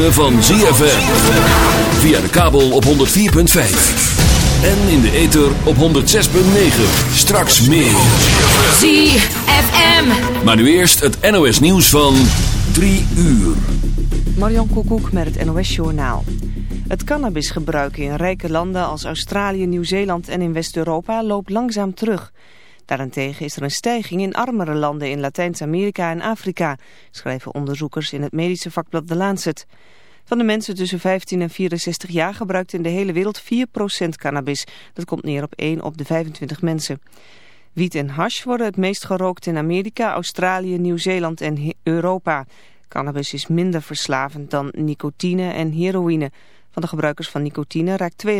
ritme van ZFM. Via de kabel op 104.5. En in de ether op 106.9. Straks meer. ZFM. Maar nu eerst het NOS nieuws van 3 uur. Marion Koekoek met het NOS Journaal. Het cannabisgebruik in rijke landen als Australië, Nieuw-Zeeland en in West-Europa loopt langzaam terug. Daarentegen is er een stijging in armere landen in Latijns-Amerika en Afrika, schrijven onderzoekers in het medische vakblad The Lancet. Van de mensen tussen 15 en 64 jaar gebruikt in de hele wereld 4% cannabis. Dat komt neer op 1 op de 25 mensen. Wiet en hash worden het meest gerookt in Amerika, Australië, Nieuw-Zeeland en Europa. Cannabis is minder verslavend dan nicotine en heroïne. Van de gebruikers van nicotine raakt 32%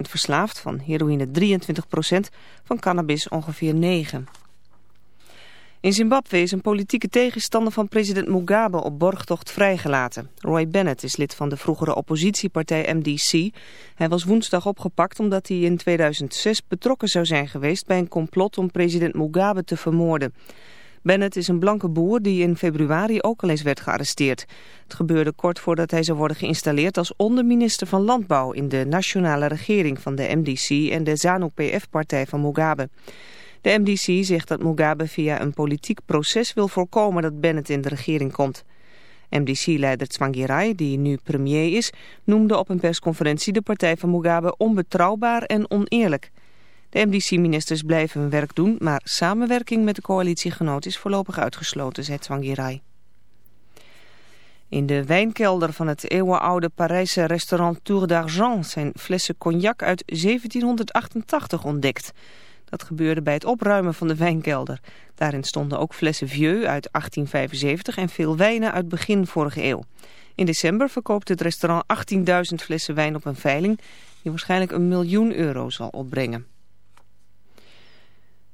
verslaafd, van heroïne 23%, van cannabis ongeveer 9%. In Zimbabwe is een politieke tegenstander van president Mugabe op borgtocht vrijgelaten. Roy Bennett is lid van de vroegere oppositiepartij MDC. Hij was woensdag opgepakt omdat hij in 2006 betrokken zou zijn geweest bij een complot om president Mugabe te vermoorden. Bennett is een blanke boer die in februari ook al eens werd gearresteerd. Het gebeurde kort voordat hij zou worden geïnstalleerd als onderminister van Landbouw in de nationale regering van de MDC en de ZANU-PF-partij van Mugabe. De MDC zegt dat Mugabe via een politiek proces wil voorkomen dat Bennett in de regering komt. MDC-leider Tsvangirai, die nu premier is, noemde op een persconferentie de partij van Mugabe onbetrouwbaar en oneerlijk. De MDC-ministers blijven hun werk doen, maar samenwerking met de coalitiegenoot is voorlopig uitgesloten, zei Tsvangirai. In de wijnkelder van het eeuwenoude Parijse restaurant Tour d'Argent zijn flessen cognac uit 1788 ontdekt. Dat gebeurde bij het opruimen van de wijnkelder. Daarin stonden ook flessen Vieux uit 1875 en veel wijnen uit begin vorige eeuw. In december verkoopt het restaurant 18.000 flessen wijn op een veiling... die waarschijnlijk een miljoen euro zal opbrengen.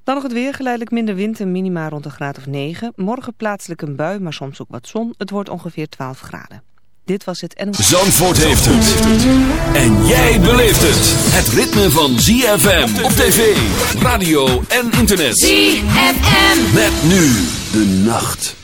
Dan nog het weer, geleidelijk minder wind en minima rond een graad of 9. Morgen plaatselijk een bui, maar soms ook wat zon. Het wordt ongeveer 12 graden. Dit was het en... Zandvoort heeft het. En jij beleeft het. Het ritme van ZFM op tv, radio en internet. ZFM. Met nu de nacht.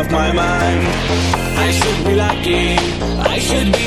of my mind. I should be lucky, I should be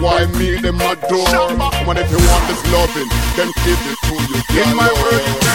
Why me them adore? Come on, if you want this loving, then give it to you. In my word,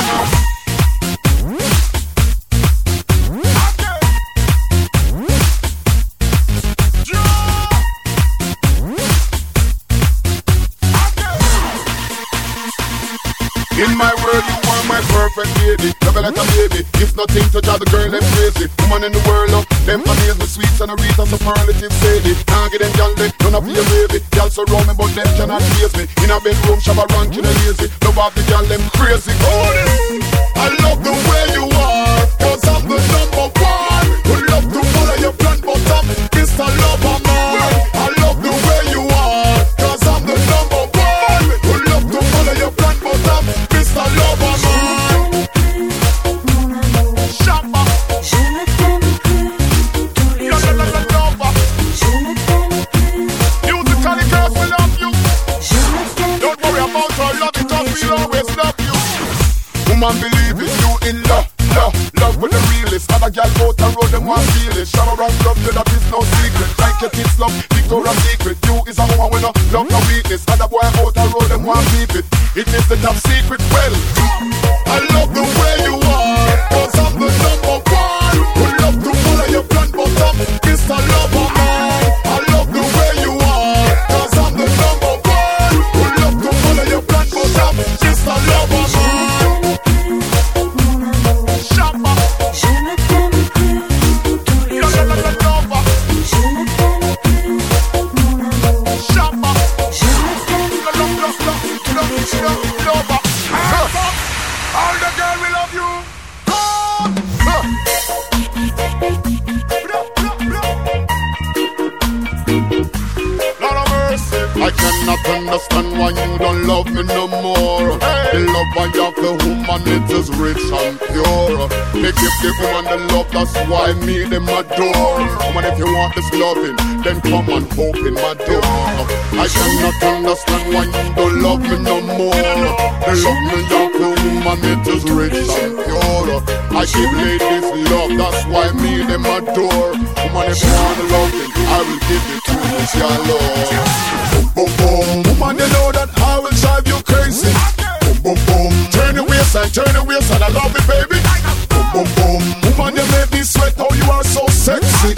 In my world, you are my perfect lady like a baby. If nothing to drive the girl, them crazy. Woman in the world, up, them amaze me sweets and a wreath of superlative sadie. Now get them gal, they don't have your baby. Gal surround me, but them cannot chase me. In a bedroom, shabba ranking a lazy. Love off the gal, them crazy. Oh, I love the Why you don't love me no more. The love I have the woman it is rich and pure. They give the woman the love, that's why me them adore. Woman, if you want this loving, then come and open my door. I cannot understand why you don't love me no more. The love me have the woman it is rich and pure. I give ladies love, that's why me them adore. Woman, if you want the loving, I will give it to you, your love. Boom, boom, boom. Woman, you know that I will drive you crazy. Boom, boom, boom. Turn the wheels and turn the wheels and I love it, baby. Boom, boom, boom. Woman, you make me sweat. Oh, you are so sexy.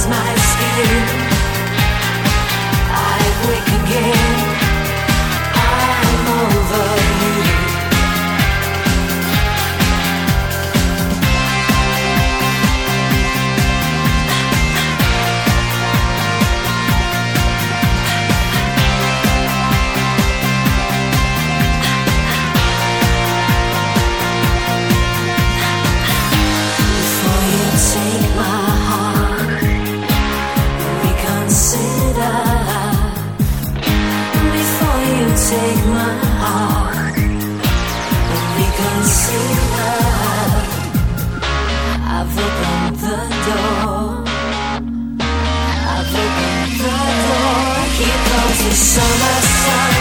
cleanse my skin. I wake again. Summer sun.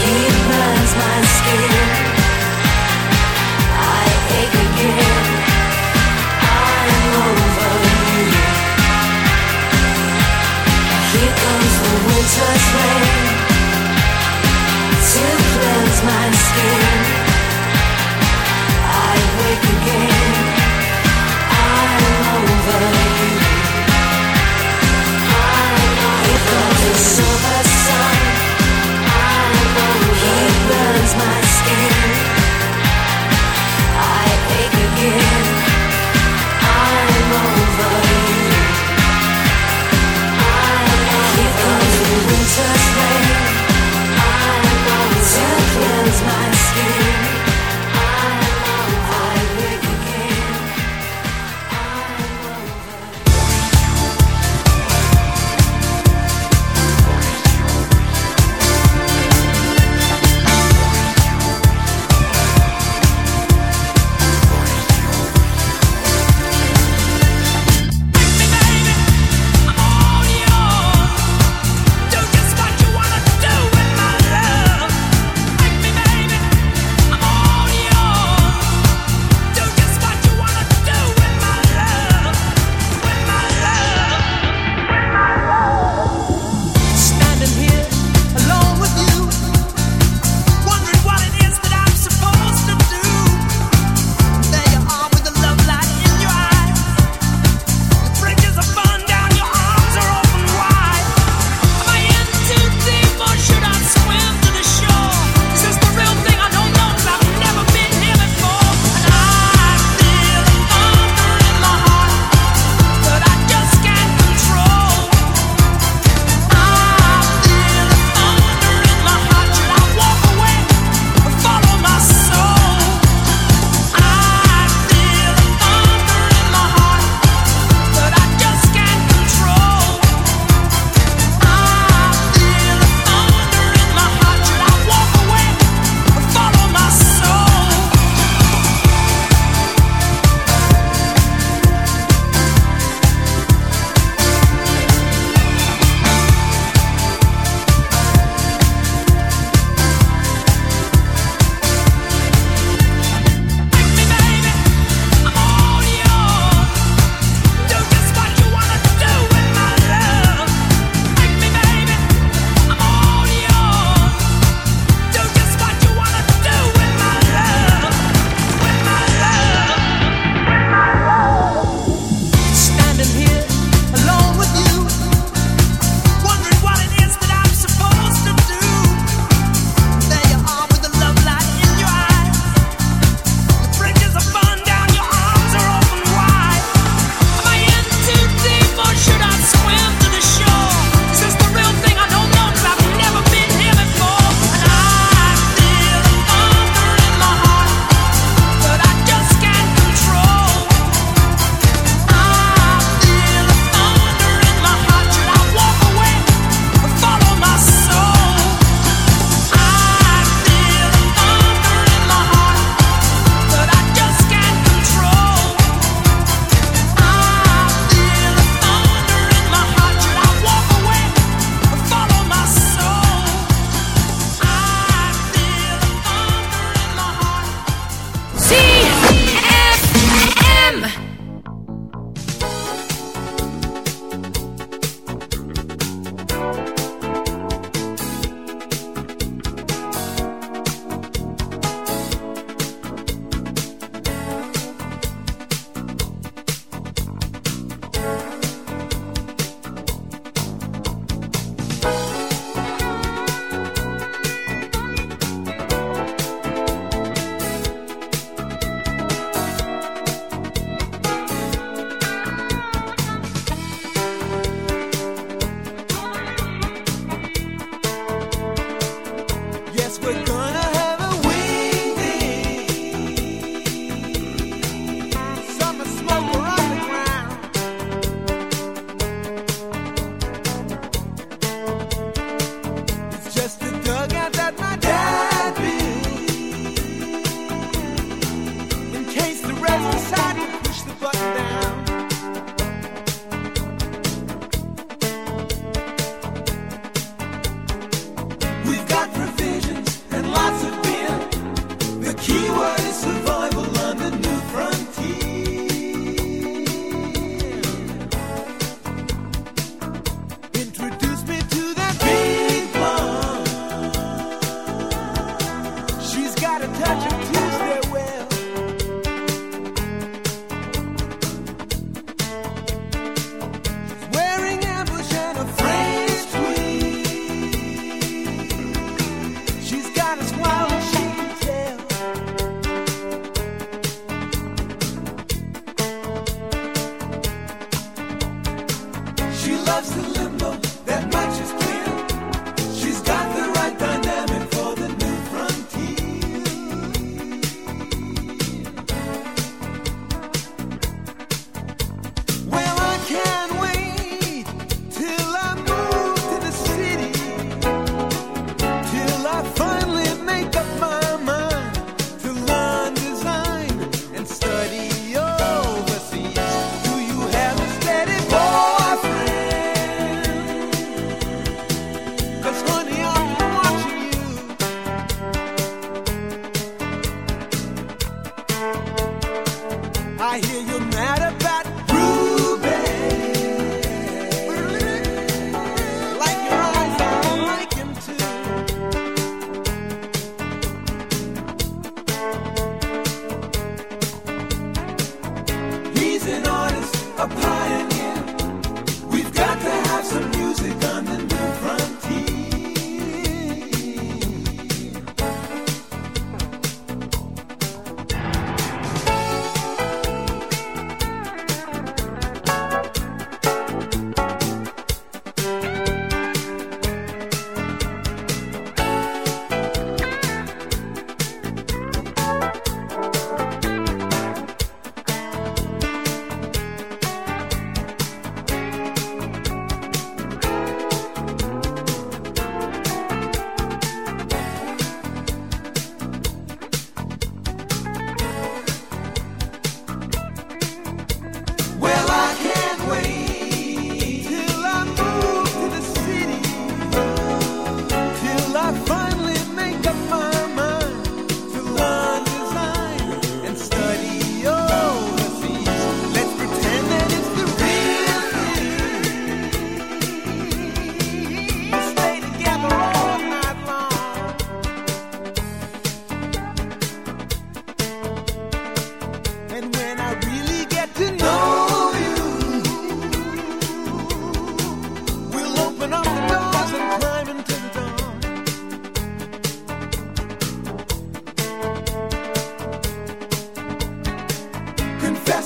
He burns my skin. I ache again. I'm over you. Here comes the winter's rain to cleanse my skin. I wake again. I'm over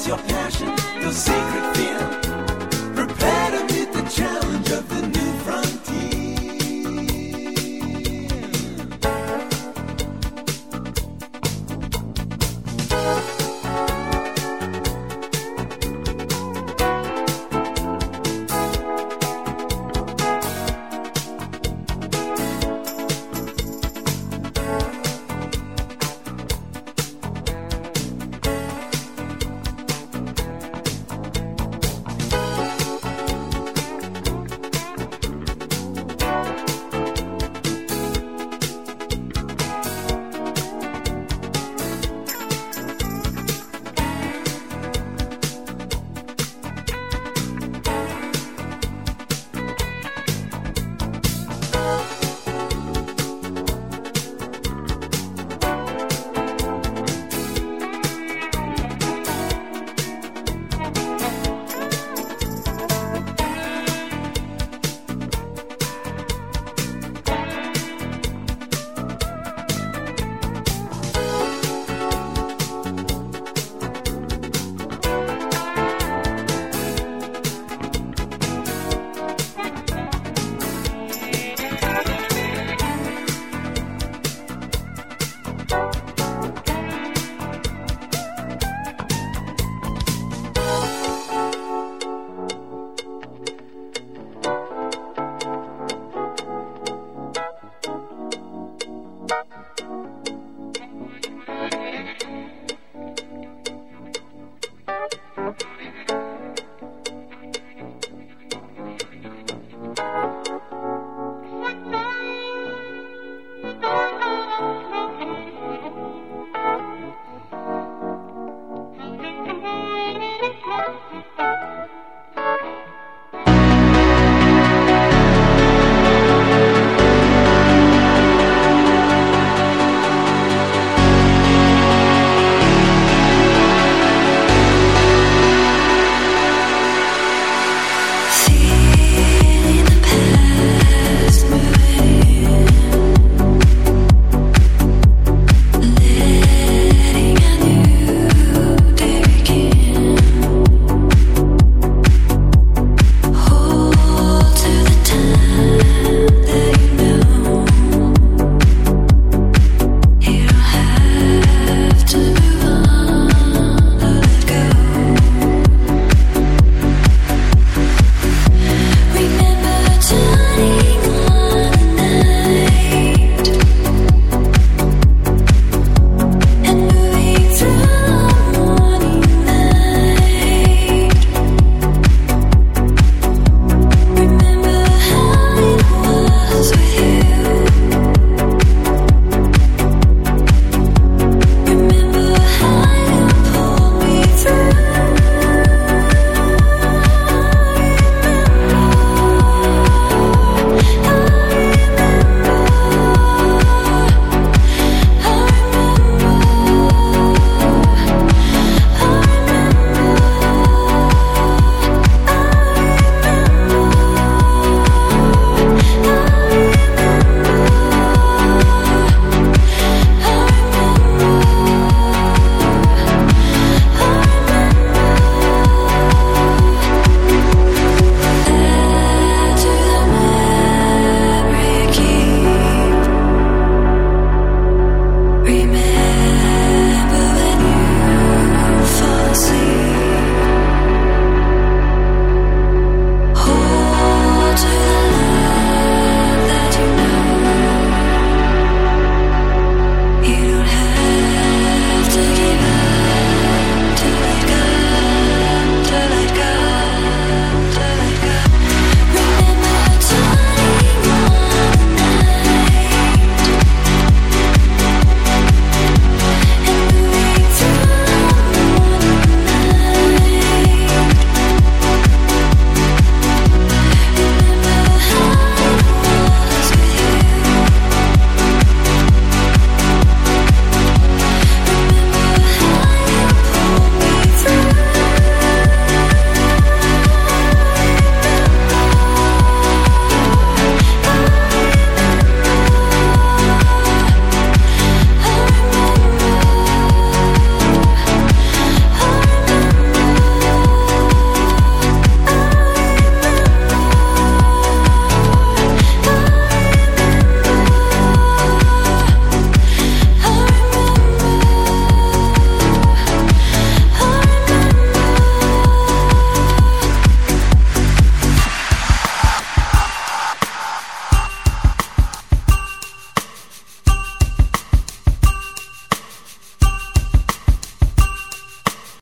your passion, your secret fear. Bye.